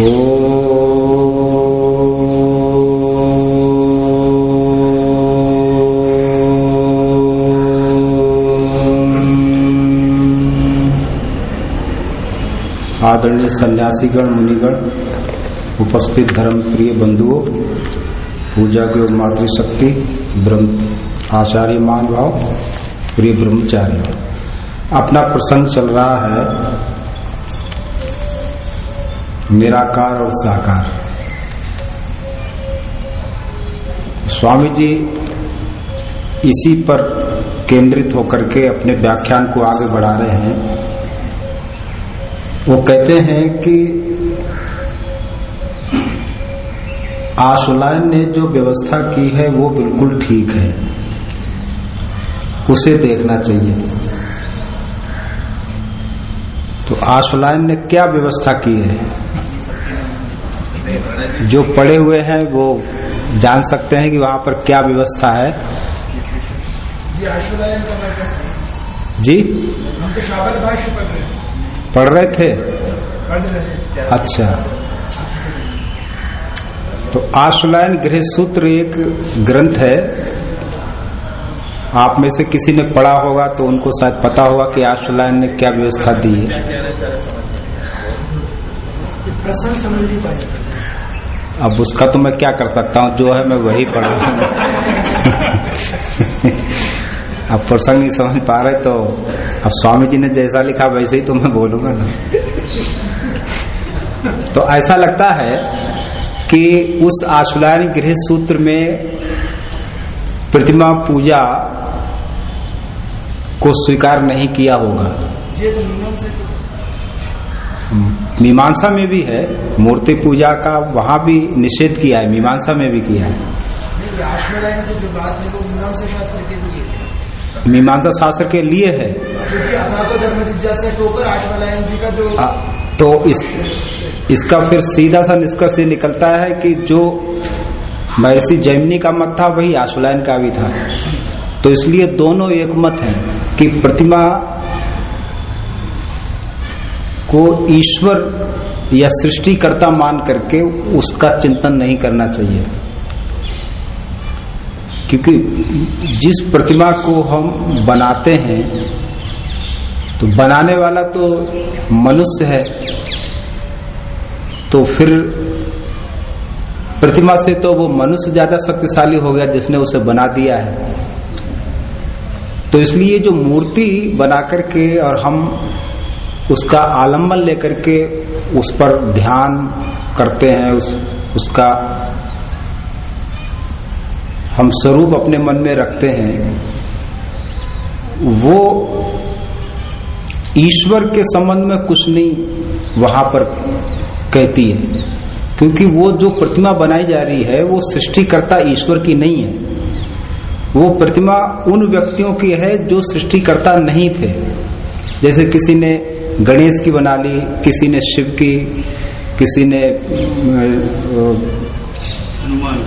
आदरणीय सन्यासीगण, मुनिगण, उपस्थित धर्म प्रिय बंधुओं, पूजा के मातृशक्ति, ब्रह्म, आचार्य मान भाव प्रिय ब्रह्मचार्य, अपना प्रसंग चल रहा है निराकार और साकार। स्वामी जी इसी पर केंद्रित होकर के अपने व्याख्यान को आगे बढ़ा रहे हैं। वो कहते हैं कि आशुलायन ने जो व्यवस्था की है, वो बिल्कुल ठीक है। उसे देखना चाहिए। तो आशुलायन ने क्या व्यवस्था की है? जो पड़े हुए हैं वो जान सकते हैं कि वहाँ पर क्या व्यवस्था है। जी आशुलायन का जी? हम तो शाबल भाष्य पढ़ रहे पढ़ रहे थे? पढ़ रहे अच्छा। तो आशुलायन गृह सूत्र एक ग्रंथ है। आप में से किसी ने पढ़ा होगा तो उनको शायद पता होगा कि आशुलायन ने क्या व्यवस्था दी है। अब उसका तो मैं क्या कर सकता हूँ? जो है मैं वही पढ़ा अब प्रसंग नहीं समझ पा रहे तो अब स्वामी जी ने जैसा लिखा वैसे ही तो मैं बोलूँगा ना। तो ऐसा लगता है कि उस आशुलायन गृह सूत्र में प्रतिमा पूजा को स्वीकार नहीं किया होगा। मीमांसा में भी है मूर्ति पूजा का वहाँ भी निषेध किया है मीमांसा में भी किया है। है है मीमांसा शास्त्र के लिए है। तो आ, तो इस इसका फिर सीधा सा निष्कर्ष ये निकलता है कि जो महर्षि जैमिनी का मत था वही आशुलायन का भी था। तो इसलिए दोनों एक मत हैं कि प्रतिमा को ईश्वर या सृष्टिकर्ता मान करके उसका चिंतन नहीं करना चाहिए। क्योंकि जिस प्रतिमा को हम बनाते हैं तो बनाने वाला तो मनुष्य है। तो फिर प्रतिमा से तो वो मनुष्य ज़्यादा शक्तिशाली हो गया जिसने उसे बना दिया है। तो इसलिए जो मूर्ति बना करके और हम उसका आलंबन लेकर के उस पर ध्यान करते हैं, उस, उसका हम स्वरूप अपने मन में रखते हैं, वो ईश्वर के संबंध में कुछ नहीं वहाँ पर कहती है, क्योंकि वो जो प्रतिमा बनाई जा रही है, वो सृष्टिकर्ता ईश्वर की नहीं है। वो प्रतिमा उन व्यक्तियों की है जो सृष्टिकर्ता नहीं थे। जैसे किसी ने गणेश की बना ली, किसी ने शिव की, किसी ने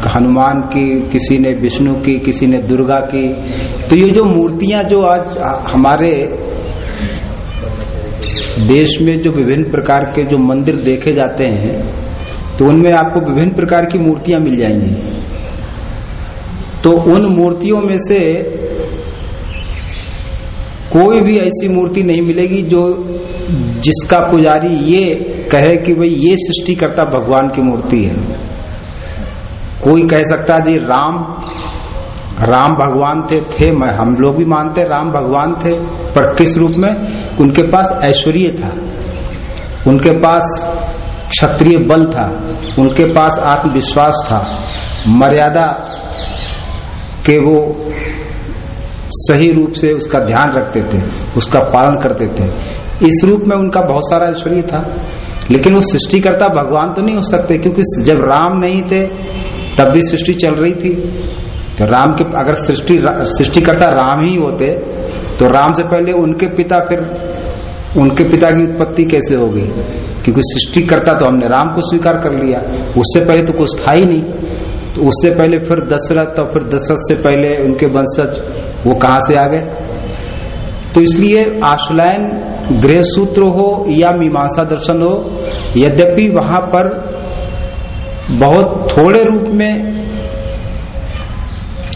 हनुमान की, किसी ने विष्णु की, किसी ने दुर्गा की। तो ये जो मूर्तियाँ जो आज हमारे देश में जो विभिन्न प्रकार के जो मंदिर देखे जाते हैं तो उनमें आपको विभिन्न प्रकार की मूर्तियाँ मिल जाएँगी। तो उन मूर्तियों में से कोई भी ऐसी मूर्ति नहीं मिलेगी जो जिसका पुजारी ये कहे कि भाई ये सृष्टिकर्ता भगवान की मूर्ति है। कोई कह सकता जी, राम राम भगवान थे थे, मैं, हम लोग भी मानते राम भगवान थे, पर किस रूप में? उनके पास ऐश्वर्य था। उनके पास क्षत्रिय बल था। उनके पास आत्मविश्वास था। मर्यादा के वो सही रूप से उसका ध्यान रखते थे, उसका पालन करते थे। इस रूप में उनका बहुत सारा ऐश्वर्य था। लेकिन वो सृष्टिकर्ता भगवान तो नहीं हो सकते, क्योंकि जब राम नहीं थे, तब भी सृष्टि चल रही थी। तो राम के, अगर सृष्टि, सृष्टिकर्ता राम ही होते तो राम से पहले उनके पिता, फिर उनके पिता की उत्पत्ति कैसे होगी क्योंकि सृष्टिकर्ता तो हमने राम को स्वीकार कर लिया। उससे पहले तो कुछ था ही नहीं। तो उससे पहले फिर दशरथ और फिर दशरथ से पहले उनके वंशज, वो कहाँ से आ गए? तो इसलिए आशुलायन गृह सूत्र हो या मीमांसा दर्शन हो, यद्यपि वहाँ पर बहुत थोड़े रूप में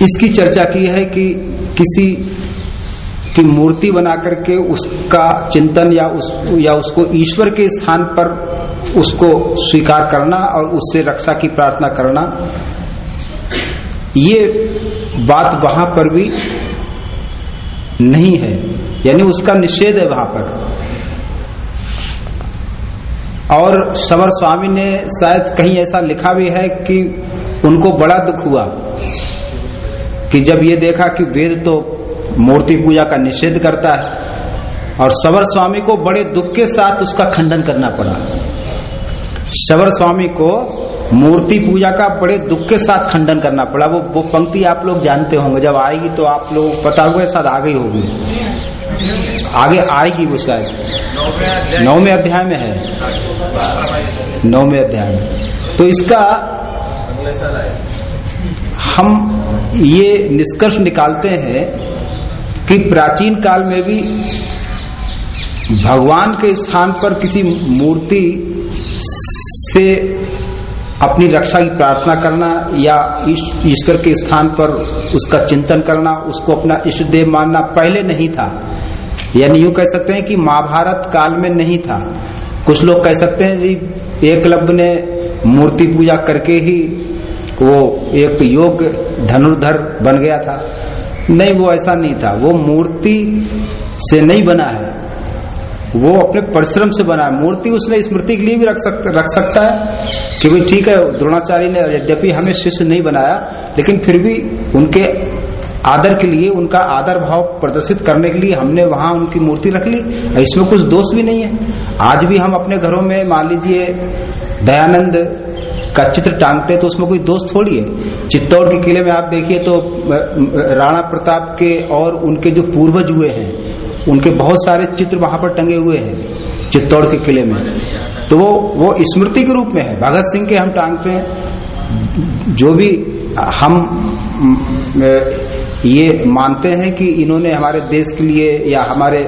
इसकी चर्चा की है कि किसी की मूर्ति बना करके उसका चिंतन या उस, या उसको ईश्वर के स्थान पर उसको स्वीकार करना और उससे रक्षा की प्रार्थना करना ये बात वहाँ पर भी नहीं है। यानी उसका निषेध है वहाँ पर। और सवर स्वामी ने शायद कहीं ऐसा लिखा भी है कि उनको बड़ा दुख हुआ कि जब ये देखा कि वेद तो मूर्ति पूजा का निषेध करता है और सवर स्वामी को बड़े दुख के साथ उसका खंडन करना पड़ा। सवर स्वामी को मूर्ति पूजा का बड़े दुख के साथ खंडन करना पड़ा। वो वो पंक्ति आप लोग जानते होंगे। जब आएगी तो आप लोग पता हुआ शायद आगे होगी। आगे आएगी वो शायद। नौवे अध्याय में है। नौवे अध्याय में। तो इसका हम ये निष्कर्ष निकालते हैं कि प्राचीन काल में भी भगवान के स्थान पर किसी मूर्ति से अपनी रक्षा की प्रार्थना करना या ईश्वर के स्थान पर उसका चिंतन करना, उसको अपना इष्ट देव मानना पहले नहीं था। यानी यूँ कह सकते हैं कि महाभारत काल में नहीं था। कुछ लोग कह सकते हैं जी एकलव्य ने मूर्ति पूजा करके ही वो एक योग धनुर्धर बन गया था। नहीं, वो ऐसा नहीं था। वो मूर्ति से नहीं बना है। वो अपने परिश्रम से बना है। मूर्ति उसने स्मृति के लिए भी रख सकता रख सकता है कि भाई ठीक है, द्रोणाचार्य ने यद्यपि हमें शिष्य नहीं बनाया, लेकिन फिर भी उनके आदर के लिए, उनका आदर भाव प्रदर्शित करने के लिए हमने वहाँ उनकी मूर्ति रख ली। इसमें कुछ दोष भी नहीं है। आज भी हम अपने घरों में, मान लीजिए, दयानंद का चित्र टांगते तो उसमें कोई दोष थोड़ी है। चित्तौड़ के किले में आप देखिए तो राणा प्रताप के और उनके जो पूर्वज हुए हैं उनके बहुत सारे चित्र वहाँ पर टंगे हुए हैं, चित्तौड़ के किले में। तो वो वो स्मृति के रूप में है। भगत सिंह के हम टांगते हैं। जो भी हम ये मानते हैं कि इन्होंने हमारे देश के लिए या हमारे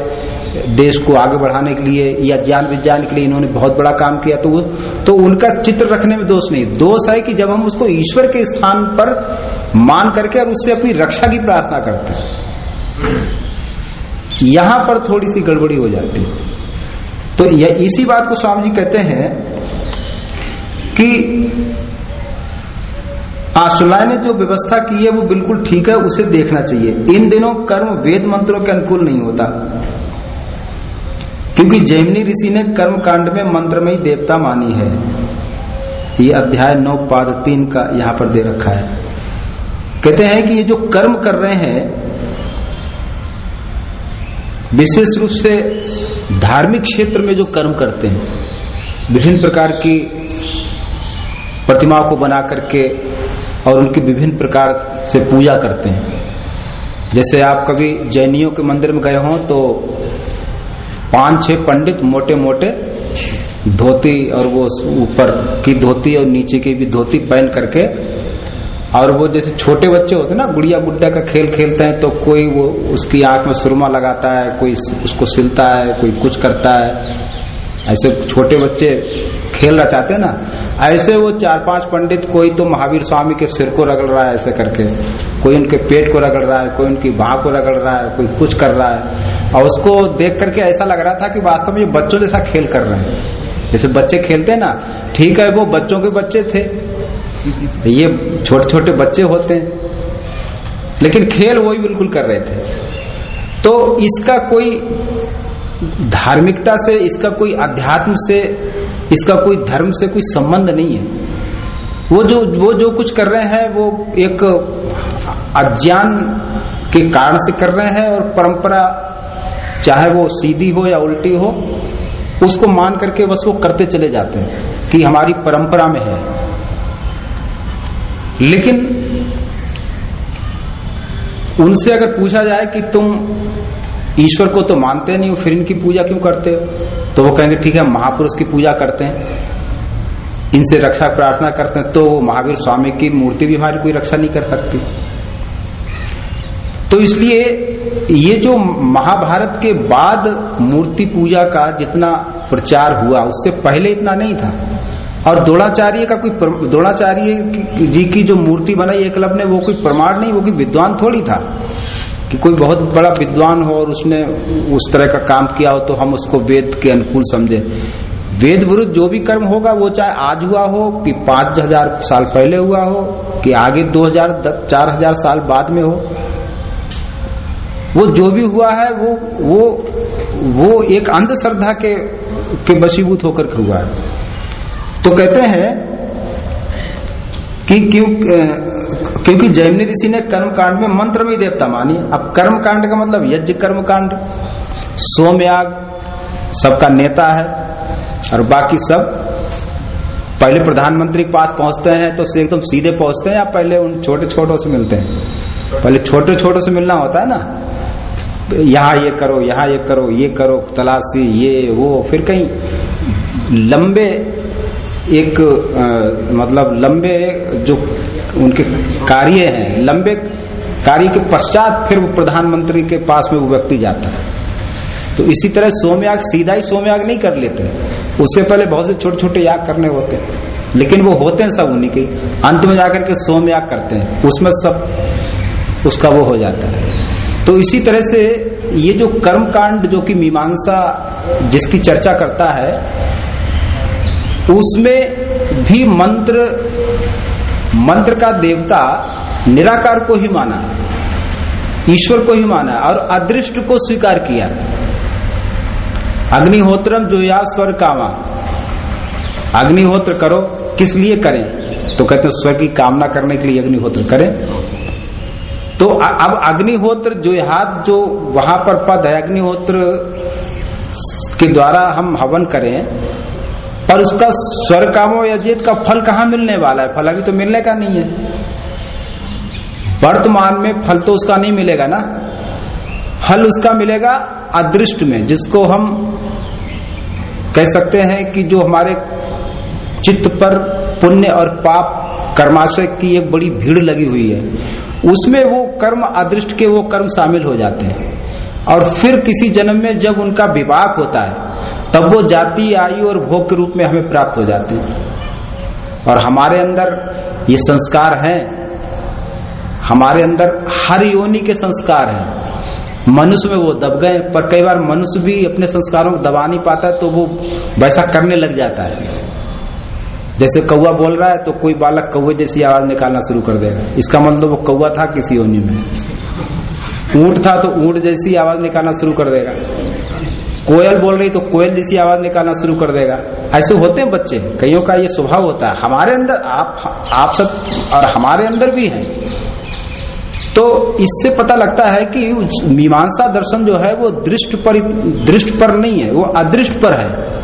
देश को आगे बढ़ाने के लिए या ज्ञान विज्ञान के लिए इन्होंने बहुत बड़ा काम किया तो वो तो उनका चित्र रखने में दोष नहीं। दोष है कि जब हम उसको ईश्वर के स्थान पर मान करके और उससे अपनी रक्षा की प्रार्थना करते हैं। यहाँ पर थोड़ी सी गड़बड़ी हो जाती है। तो इसी बात को स्वामी जी कहते हैं कि आशुलाय ने जो व्यवस्था की है, वो बिल्कुल ठीक है, उसे देखना चाहिए। इन दिनों कर्म वेद मंत्रों के अनुकूल नहीं होता। क्योंकि जैमिनी ऋषि ने कर्म कांड में मंत्रमयी देवता मानी है। ये अध्याय नौ पाद तीन का यहाँ पर दे रखा है। कहते हैं कि ये जो कर्म कर रहे हैं विशेष रूप से धार्मिक क्षेत्र में जो कर्म करते हैं, विभिन्न प्रकार की प्रतिमाओं को बना करके और उनकी विभिन्न प्रकार से पूजा करते हैं। जैसे आप कभी जैनियों के मंदिर में गए हो तो पाँच, छह पंडित मोटे मोटे धोती और वो ऊपर की धोती और नीचे की भी धोती पहन करके और वो जैसे छोटे बच्चे होते ना, गुड़िया गुड्डा का खेल खेलते हैं तो कोई वो उसकी आँख में सुरमा लगाता है, कोई उसको सिलता है, कोई कुछ करता है। ऐसे छोटे बच्चे खेल रचाते हैं ना, ऐसे वो चार पाँच पंडित, कोई तो महावीर स्वामी के सिर को रगड़ रहा है ऐसे करके, कोई उनके पेट को रगड़ रहा है, कोई उनकी बाह को रगड़ रहा है, कोई कुछ कर रहा है। और उसको देख करके ऐसा लग रहा था कि वास्तव में ये बच्चों जैसा खेल कर रहे हैं। जैसे बच्चे खेलते हैं ना, ठीक है, वो बच्चों के बच्चे थे ये छोटे छोटे बच्चे होते हैं। लेकिन खेल वही बिल्कुल कर रहे थे। तो इसका कोई धार्मिकता से, इसका कोई अध्यात्म से, इसका कोई धर्म से कोई संबंध नहीं है। वो जो वो जो कुछ कर रहे हैं, वो एक अज्ञान के कारण से कर रहे हैं और परंपरा, चाहे वो सीधी हो या उल्टी हो, उसको मान करके बस वो करते चले जाते हैं कि हमारी परंपरा में है। लेकिन उनसे अगर पूछा जाए कि तुम ईश्वर को तो मानते नहीं हो, फिर इनकी पूजा क्यों करते हो? तो वो कहेंगे, ठीक है महापुरुष की पूजा करते हैं, इनसे रक्षा प्रार्थना करते हैं। तो महावीर स्वामी की मूर्ति भी हमारी कोई रक्षा नहीं कर सकती। तो इसलिए ये जो महाभारत के बाद मूर्ति पूजा का जितना प्रचार हुआ, उससे पहले इतना नहीं था। और द्रोणाचार्य का कोई द्रोणाचार्य जी की जो मूर्ति बनाई एकलव ने, वो कोई प्रमाण नहीं, वो कोई विद्वान थोड़ी था कि कोई बहुत बड़ा विद्वान हो और उसने उस तरह का काम किया हो तो हम उसको वेद के अनुकूल समझे। वेद विरुद्ध जो भी कर्म होगा, वो चाहे आज हुआ हो कि पाँच हज़ार साल पहले हुआ हो, कि आगे दो हज़ार चार हज़ार साल बाद में हो, वो जो भी हुआ है, वो वो वो एक अंधश्रद्धा के के वशीभूत होकर के हुआ है। तो कहते हैं कि क्यों क्योंकि जैमिनी ऋषि ने कर्म कांड में मंत्र में देवता मानी। अब कर्म कांड का मतलब यज्ञ कर्म कांड सोमयाग, सबका नेता है, और बाकी सब पहले प्रधानमंत्री के पास पहुँचते हैं तो एकदम सीधे पहुँचते हैं, या पहले उन छोटे छोटों से मिलते हैं? पहले छोटे छोटों से मिलना होता है ना? यहाँ ये करो, यहाँ ये करो ये करो, तलाशी, ये, वो, फिर कहीं लंबे एक आ, मतलब लंबे जो उनके कार्य हैं लंबे कार्य के पश्चात फिर वो प्रधानमंत्री के पास में वो व्यक्ति जाता है। तो इसी तरह सोमयाग सीधा ही सोमयाग नहीं कर लेते। उससे पहले बहुत से छोटे छोटे याग करने होते हैं। लेकिन वो होते हैं सब उन्हीं के। अंत में जाकर के सोमयाग करते हैं। उसमें सब उसका वो हो जाता है। तो इसी तरह से ये जो कर्म कांड जो कि मीमांसा जिसकी चर्चा करता है उसमें भी मंत्र मंत्र का देवता निराकार को ही माना, ईश्वर को ही माना और अदृष्ट को स्वीकार किया। अग्निहोत्रम जो या स्वर कामा। अग्निहोत्र करो, किस लिए करें? तो कहते हैं, स्वर की कामना करने के लिए अग्निहोत्र करें। तो अब अग्निहोत्र जो हाथ जो वहाँ पर पद है, अग्निहोत्र के द्वारा हम हवन करें पर उसका स्वर कामो यजित का फल कहाँ मिलने वाला है? फल अभी तो मिलने का नहीं है। वर्तमान में फल तो उसका नहीं मिलेगा ना। फल उसका मिलेगा अदृष्ट में, जिसको हम कह सकते हैं कि जो हमारे चित्त पर पुण्य और पाप कर्माशय की एक बड़ी भीड़ लगी हुई है, उसमें वो कर्म अदृष्ट के वो कर्म शामिल हो जाते हैं। और फिर किसी जन्म में जब उनका विवाह होता है तब वो जाति आयु और भोग के रूप में हमें प्राप्त हो जाते। हैं और हमारे अंदर ये संस्कार हैं। हमारे अंदर हर योनि के संस्कार हैं। मनुष्य में वो दब गए, पर कई बार मनुष्य भी अपने संस्कारों को दबा नहीं पाता तो वो वैसा करने लग जाता है। जैसे कौआ बोल रहा है तो कोई बालक कौए जैसी आवाज़ निकालना शुरू कर देगा इसका मतलब वो कौआ था किसी योनि में। ऊँट था तो ऊँट जैसी आवाज़ निकालना शुरू कर देगा। कोयल बोल रही तो कोयल जैसी आवाज़ निकालना शुरू कर देगा। ऐसे होते हैं बच्चे। कईयों का ये स्वभाव होता है। हमारे अंदर, आप आप सब और हमारे अंदर भी है। तो इससे पता लगता है कि मीमांसा दर्शन जो है वो दृष्ट पर दृष्ट पर नहीं है। वो अदृष्ट पर है।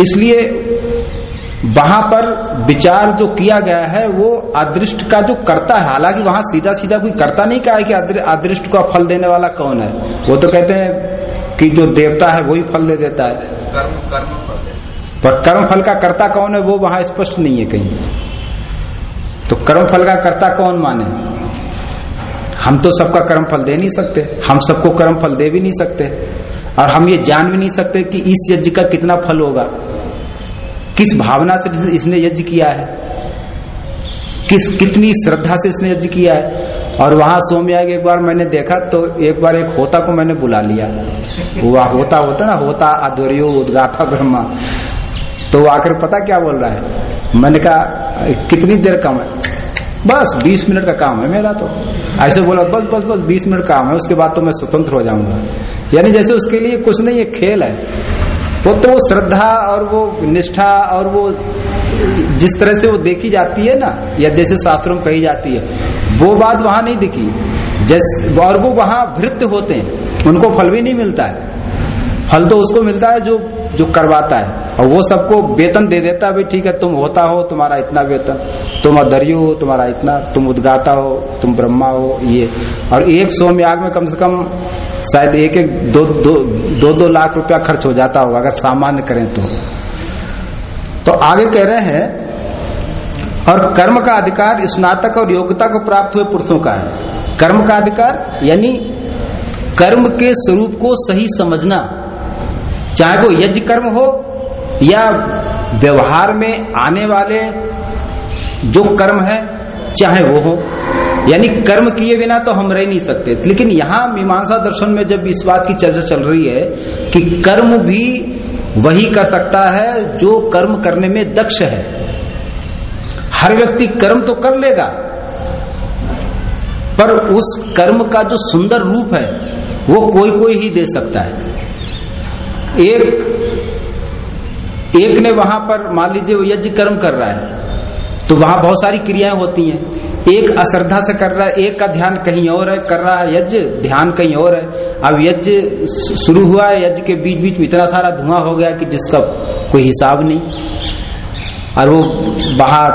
इसलिए वहाँ पर विचार जो किया गया है, वो अदृष्ट का जो करता है। हालाँकि वहाँ सीधा सीधा कोई करता नहीं कहा है कि अदृष्ट का फल देने वाला कौन है। वो तो कहते हैं कि जो देवता है वही फल दे देता है। कर्म कर्म फल पर कर्म फल का कर्ता कौन है वो वहाँ स्पष्ट नहीं है कहीं। तो कर्म फल का कर्ता कौन माने? हम तो सबका कर्म फल दे नहीं सकते। हम सबको कर्म फल दे भी नहीं सकते। और हम ये जान भी नहीं सकते कि इस यज्ञ का कितना फल होगा। किस भावना से इसने यज्ञ किया है? किस, कितनी श्रद्धा से इसने यज्ञ किया है। और वहाँ सोमयाग एक बार मैंने देखा तो एक बार एक होता को मैंने बुला लिया। वह होता होता ना, होता अध्वर्यो उदगाथा ब्रह्मा। तो वो आकर पता क्या बोल रहा है? मैंने कहा, कितनी देर कम है? बस 20 मिनट का काम है मेरा तो। ऐसे बोला, बस बस बस 20 मिनट काम है, उसके बाद तो मैं स्वतंत्र हो जाऊँगा। यानी जैसे उसके लिए कुछ नहीं, एक खेल है। वो तो वो श्रद्धा और वो निष्ठा और वो जिस तरह से वो देखी जाती है ना या जैसे शास्त्रों में कही जाती है वो बात वहाँ नहीं दिखी। जैसे और वो वहाँ भृत्य होते हैं उनको फल भी नहीं मिलता है। फल तो उसको मिलता है जो जो करवाता है। और वो सबको वेतन दे देता है भाई ठीक है तुम होता हो तुम्हारा इतना वेतन तुम अधर्यु हो तुम्हारा इतना तुम उद्गाता हो तुम ब्रह्मा हो ये। और एक सोमयाग में कम से कम शायद एक एक दो दो दो, दो लाख रुपया खर्च हो जाता होगा अगर सामान्य करें तो। तो आगे कह रहे हैं और कर्म का अधिकार स्नातक और योग्यता को प्राप्त हुए पुरुषों का है। कर्म का अधिकार, यानी कर्म के स्वरूप को सही समझना। चाहे वो यज्ञ कर्म हो या व्यवहार में आने वाले जो कर्म है, चाहे वो हो, यानी कर्म किए बिना तो हम रह नहीं सकते। लेकिन यहाँ मीमांसा दर्शन में जब इस बात की चर्चा चल रही है कि कर्म भी वही कर सकता है जो कर्म करने में दक्ष है। हर व्यक्ति कर्म तो कर लेगा, पर उस कर्म का जो सुंदर रूप है, वो कोई कोई ही दे सकता है। एक एक ने वहाँ पर मान लीजिए वो यज्ञ कर्म कर रहा है तो वहाँ बहुत सारी क्रियाएँ होती हैं। एक अश्रद्धा से कर रहा है, एक का ध्यान कहीं और है, कर रहा है यज्ञ, ध्यान कहीं और है। अब यज्ञ शुरू हुआ है, यज्ञ के बीच बीच में इतना सारा धुआँ हो गया कि जिसका कोई हिसाब नहीं। और वो बाहर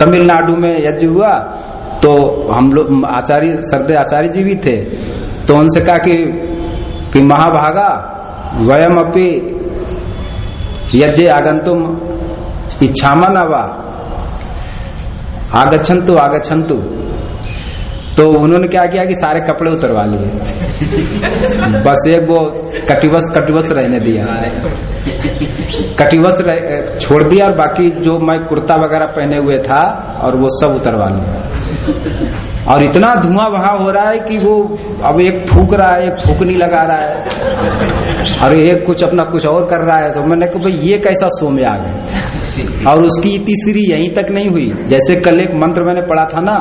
तमिलनाडु में यज्ञ हुआ तो हम लोग आचार्य सरदे आचार्य जी भी थे तो उनसे कहा कि, कि महाभागा वयम अपी यज्ञ आगंतुम इच्छामा न वा आगछंतु आगछंतु तो उन्होंने क्या किया कि सारे कपड़े उतरवा लिए। बस एक वो कटिवस कटिवस रहने दिया। कटिवस रह, छोड़ दिया और बाकी जो मैं कुर्ता वगैरह पहने हुए था और वो सब उतरवा लिया। और इतना धुआँ वहाँ हो रहा है कि वो अब एक फूक रहा है एक फूकनी लगा रहा है। और एक कुछ अपना कुछ और कर रहा है तो मैंने कहा भाई ये कैसा सो में आ गए? और उसकी तीसरी यहीं तक नहीं हुई। जैसे कल एक मंत्र मैंने पढ़ा था ना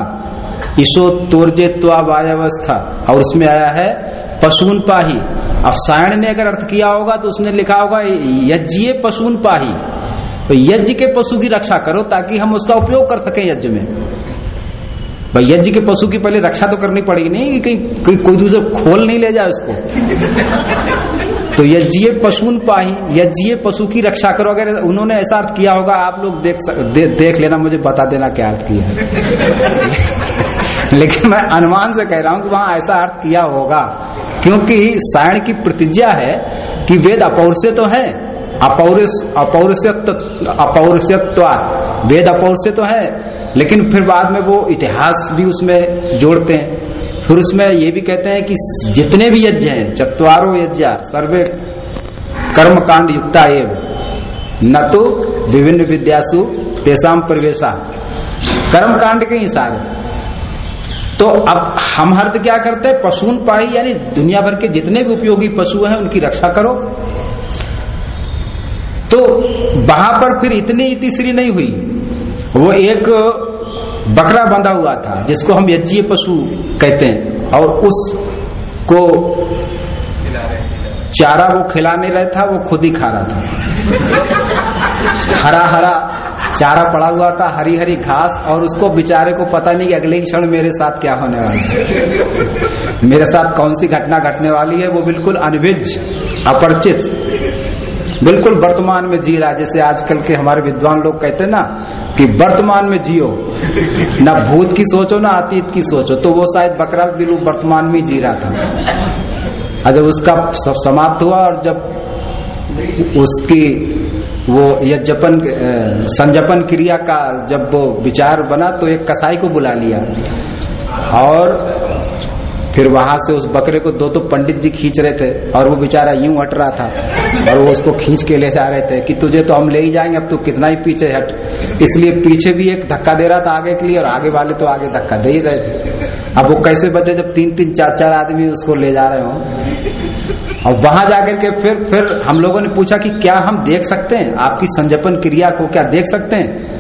ईशो तोरजे वायवस्था और उसमें आया है पशुन पाही अब सायण ने अगर अर्थ किया होगा तो उसने लिखा होगा यज्ञ पशुन पाही तो यज्ञ के पशु की रक्षा करो ताकि हम उसका उपयोग कर सके यज्ञ में। भाई यज्ञ के पशु की पहले रक्षा तो करनी पड़ेगी नहीं कि कहीं कोई, कोई दूसरे खोल नहीं ले जाए उसको। तो यज्ञ पशुन पाही यज्ञ पशु की रक्षा करो। अगर उन्होंने ऐसा अर्थ किया होगा आप लोग देख दे, देख लेना मुझे बता देना क्या अर्थ किया लेकिन मैं अनुमान से कह रहा हूँ कि वहाँ ऐसा अर्थ किया होगा। क्योंकि सायण की प्रतिज्ञा है कि वेद अपौर से तो है, अपौरुष, अपौरुषत्व अपौरुषत्व वेद अपौर से तो है, लेकिन फिर बाद में वो इतिहास भी उसमें जोड़ते हैं। फिर उसमें ये भी कहते हैं कि जितने भी यज्ञ हैं, चतवारो यज्ञ, सर्वे कर्म कांड युक्ता न तो विभिन्न विद्यासु तेसाम प्रवेशा। कर्म कांड के ही सारे। तो अब हम हर्द क्या करते हैं? पशुन पाई यानी दुनिया भर के जितने भी उपयोगी पशु हैं, उनकी रक्षा करो। तो वहाँ पर फिर इतनी तीसरी नहीं हुई। वो एक बकरा बंधा हुआ था, जिसको हम यज्ञ पशु कहते हैं, और उसको चारा वो खिला नहीं रहा था, वो खुद ही खा रहा था। हरा हरा चारा पड़ा हुआ था हरी हरी घास, और उसको बेचारे को पता नहीं कि अगले क्षण मेरे साथ क्या होने वाला है। मेरे साथ कौन सी घटना घटने वाली है, वो बिल्कुल अनभिज, अपरिचित, बिल्कुल वर्तमान में जी रहा जैसे आजकल के हमारे विद्वान लोग कहते हैं ना कि वर्तमान में जियो। ना भूत की सोचो, ना अतीत की सोचो। तो वो शायद बकरा बिल्कुल वर्तमान में जी रहा था। जब उसका सब समाप्त हुआ, और जब उसकी वो यज्ञपन संजपन क्रिया का जब वो विचार बना तो एक कसाई को बुला लिया। और फिर वहाँ से उस बकरे को दो तो पंडित जी खींच रहे थे और वो बेचारा यूँ हट रहा था और वो उसको खींच के ले जा रहे थे कि तुझे तो हम ले ही जाएँगे, अब तो कितना ही पीछे हट। इसलिए पीछे भी एक धक्का दे रहा था आगे के लिए और आगे वाले तो आगे धक्का दे ही रहे थे। अब वो कैसे बचे जब तीन तीन चार चार आदमी उसको ले जा रहे हो? और वहाँ जाकर के फिर फिर हम लोगों ने पूछा कि क्या हम देख सकते हैं? आपकी संजपन क्रिया को क्या देख सकते हैं?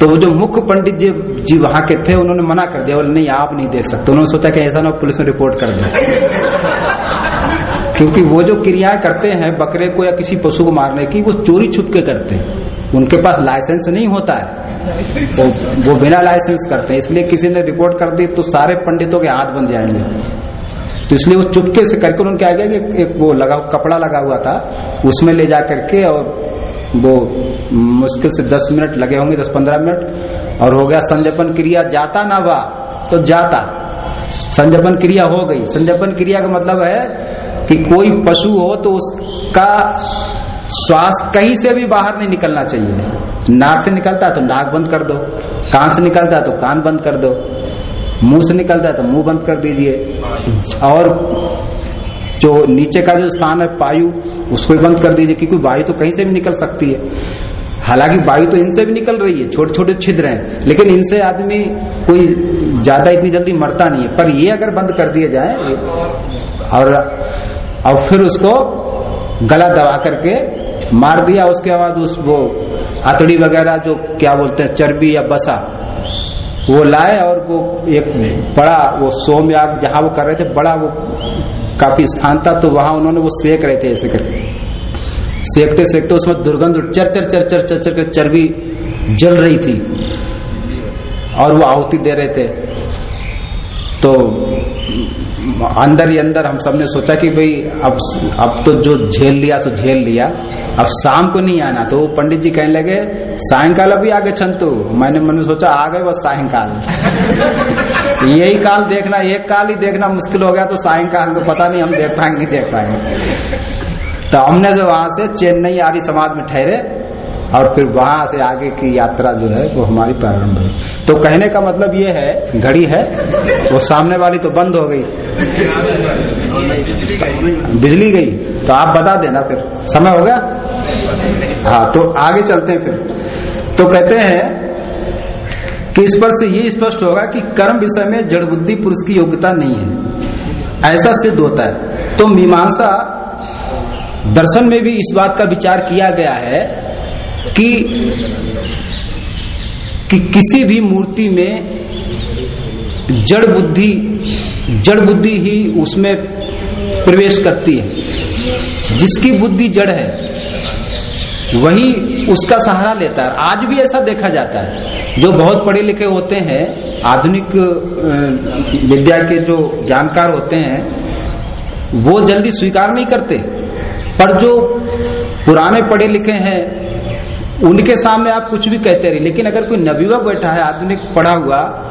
तो वो जो मुख्य पंडित जी जी वहाँ के थे उन्होंने मना कर दिया बोले नहीं आप नहीं देख सकते। उन्होंने सोचा कि ऐसा ना पुलिस में रिपोर्ट कर दे। क्योंकि वो जो क्रियाएँ करते हैं बकरे को या किसी पशु को मारने की वो चोरी छुप के करते हैं। उनके पास लाइसेंस नहीं होता है। वो, वो बिना लाइसेंस करते हैं। इसलिए किसी ने रिपोर्ट कर दी तो सारे पंडितों के हाथ बन जाएँगे। तो इसलिए वो चुपके से करके उनके क्या किया कि एक वो लगा कपड़ा लगा हुआ था उसमें ले जा करके और वो मुश्किल से दस मिनट लगे होंगे, दस पंद्रह मिनट। और हो गया संजपन क्रिया, जाता ना हुआ तो जाता। संजपन क्रिया हो गई। संजपन क्रिया का मतलब है कि कोई पशु हो तो उसका श्वास कहीं से भी बाहर नहीं निकलना चाहिए। नाक से निकलता है तो नाक बंद कर दो। कान से निकलता है तो कान बंद कर दो। मुँह से निकलता है तो मुँह बंद कर दीजिए। और जो नीचे का जो स्थान है पायु उसको भी बंद कर दीजिए, क्योंकि वायु तो कहीं से भी निकल सकती है। हालाँकि वायु तो इनसे भी निकल रही है छोटे छोटे छिद्र हैं, लेकिन इनसे आदमी कोई ज़्यादा इतनी जल्दी मरता नहीं है। पर ये अगर बंद कर दिए जाए, और और फिर उसको गला दबा करके मार दिया, उसके बाद उस वो अतड़ी वगैरह जो क्या बोलते हैं, चर्बी या बसा, वो लाए, और वो एक बड़ा वो सोमयाग जहाँ वो कर रहे थे, बड़ा वो काफ़ी स्थान था तो वहाँ उन्होंने वो सेक रहे थे ऐसे करके। सेकते सेकते उसमें दुर्गंध, चर चर चर चर चर चर कर चर्बी जल रही थी। और वो आहुति दे रहे थे। तो अंदर ही अंदर हम सबने सोचा कि भाई अब अब तो जो झेल लिया, सो झेल लिया। अब शाम को नहीं आना तो पंडित जी कहने लगे सायंकाल अभी आगे छंतु मैंने मन में सोचा आ गए बस सायंकाल। यही काल देखना एक काल ही देखना मुश्किल हो गया तो सायंकाल तो पता नहीं हम देख पाएँगे नहीं देख पाएँगे। तो हमने जो वहाँ से चेन्नई आर्य समाज में ठहरे और फिर वहाँ से आगे की यात्रा जो है वो हमारी प्रारंभ हुई। तो कहने का मतलब ये है घड़ी है वो सामने वाली तो बंद हो गई। बिजली गई। तो आप बता देना फिर। समय हो गया? हाँ तो आगे चलते हैं फिर। तो कहते हैं कि इस पर से ये स्पष्ट होगा कि कर्म विषय में जड़ बुद्धि पुरुष की योग्यता नहीं है। ऐसा सिद्ध होता है। तो मीमांसा दर्शन में भी इस बात का विचार किया गया है कि कि किसी भी मूर्ति में जड़ बुद्धि जड़ बुद्धि ही उसमें प्रवेश करती है। जिसकी बुद्धि जड़ है वही उसका सहारा लेता है। आज भी ऐसा देखा जाता है। जो बहुत पढ़े लिखे होते हैं, आधुनिक विद्या के जो जानकार होते हैं, वो जल्दी स्वीकार नहीं करते। पर जो पुराने पढ़े लिखे हैं, उनके सामने आप कुछ भी कहते रहिए। लेकिन अगर कोई नवयुवक बैठा है, आधुनिक, पढ़ा हुआ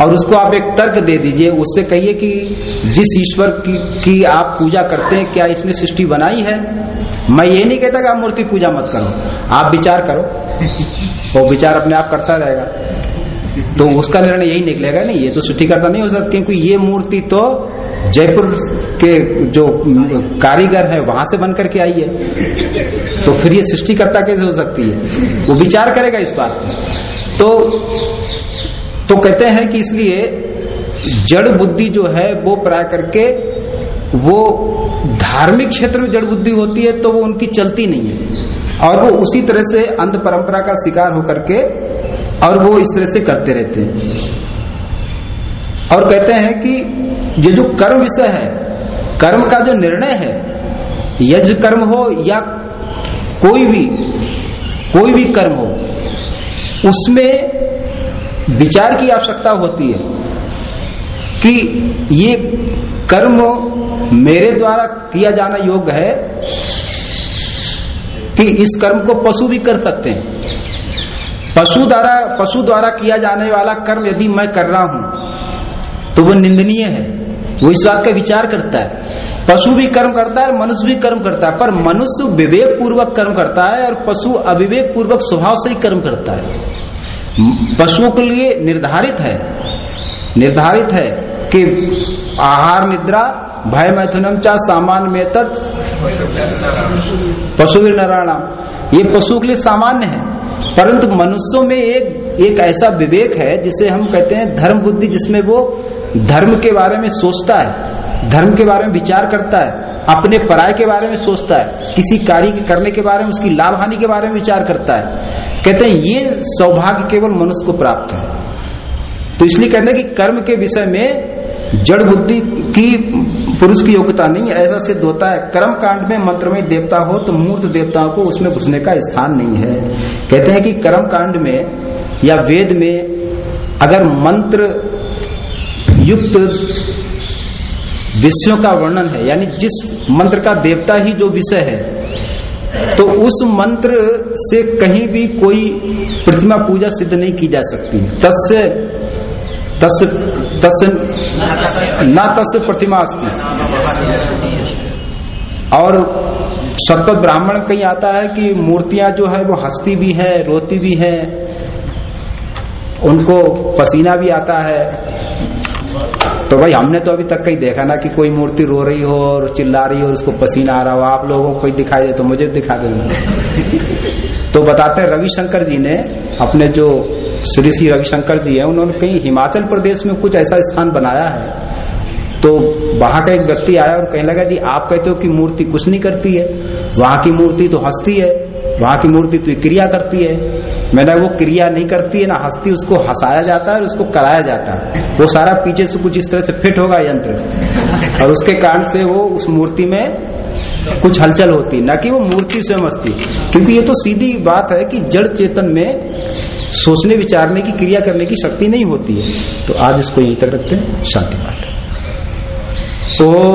और उसको आप एक तर्क दे दीजिए उससे कहिए कि जिस ईश्वर की, की आप पूजा करते हैं क्या इसने सृष्टि बनाई है? मैं ये नहीं कहता कि आप मूर्ति पूजा मत करो आप विचार करो। वो विचार अपने आप करता रहेगा। तो उसका निर्णय यही निकलेगा नहीं ये तो सृष्टि करता नहीं हो सकता क्योंकि ये मूर्ति तो जयपुर के जो कारीगर है वहाँ से बनकर के आई है। तो फिर ये सृष्टिकर्ता कैसे हो सकती है? वो विचार करेगा इस बात तो तो कहते हैं कि इसलिए जड़ बुद्धि जो है वो प्राय करके वो धार्मिक क्षेत्र में जड़ बुद्धि होती है तो वो उनकी चलती नहीं है। और वो उसी तरह से अंध परंपरा का शिकार होकर के और वो इस तरह से करते रहते हैं। और कहते हैं कि ये जो कर्म विषय है, कर्म का जो निर्णय है यज्ञ कर्म हो या कोई भी कोई भी कर्म हो, उसमें विचार की आवश्यकता होती है कि ये कर्म मेरे द्वारा किया जाना योग्य है कि इस कर्म को पशु भी कर सकते हैं। पशु द्वारा पशु द्वारा किया जाने वाला कर्म यदि मैं कर रहा हूँ तो वो निंदनीय है। वो इस बात का विचार करता है। पशु भी कर्म करता है और मनुष्य भी कर्म करता है, पर मनुष्य विवेक पूर्वक कर्म करता है और पशु अविवेक पूर्वक स्वभाव से ही कर्म करता है। पशुओं के लिए निर्धारित है। निर्धारित है कि आहार निद्रा, भय मैथुनम चा सामान्य में तत् पशु नारायणाम ये पशु के लिए सामान्य है। परंतु मनुष्यों में एक एक ऐसा विवेक है जिसे हम कहते हैं धर्म बुद्धि, जिसमें वो धर्म के बारे में सोचता है, धर्म के बारे में विचार करता है। अपने पराय के बारे में सोचता है, किसी कार्य करने के बारे में, उसकी लाभ हानि के बारे में विचार करता है। कहते हैं, ये सौभाग्य केवल मनुष्य को प्राप्त है। तो इसलिए कहते हैं कि कर्म के विषय में जड़ बुद्धि की पुरुष की योग्यता नहीं, ऐसा सिद्ध होता है। कर्म कांड में मंत्र में देवता हो तो मूर्त देवताओं को उसमें घुसने का स्थान नहीं है। कहते हैं कि कर्म कांड में या वेद में अगर मंत्र युक्त विषयों का वर्णन है, यानी जिस मंत्र का देवता ही जो विषय है तो उस मंत्र से कहीं भी कोई प्रतिमा पूजा सिद्ध नहीं की जा सकती। तस्य, तस् तस्, न तस् प्रतिमा अस्ति। और सतपथ ब्राह्मण कहीं आता है कि मूर्तियाँ जो है वो हंसती भी है, रोती भी है, उनको पसीना भी आता है। तो भाई हमने तो अभी तक कहीं देखा ना कि कोई मूर्ति रो रही हो और चिल्ला रही हो और उसको पसीना आ रहा हो आप लोगों को कोई दिखाई दे तो मुझे दिखा देना। तो बताते हैं रविशंकर जी ने अपने जो श्री श्री रविशंकर जी है उन्होंने कहीं हिमाचल प्रदेश में कुछ ऐसा स्थान बनाया है। तो वहाँ का एक व्यक्ति आया और कहने लगा जी आप कहते हो कि मूर्ति कुछ नहीं करती है वहाँ की मूर्ति तो हंसती है। वहाँ की मूर्ति तो क्रिया करती है। मैंने वो क्रिया नहीं करती है, ना हंसती, उसको हंसाया जाता है और उसको कराया जाता है। वो सारा पीछे से कुछ इस तरह से फिट होगा यंत्र। और उसके कारण से वो उस मूर्ति में कुछ हलचल होती, ना कि वो मूर्ति स्वयं हंसती क्योंकि ये तो सीधी बात है कि जड़ चेतन में सोचने, विचारने की, क्रिया करने की शक्ति नहीं होती है। तो आज इसको यहीं तक रखते हैं। शांति पाठ। तो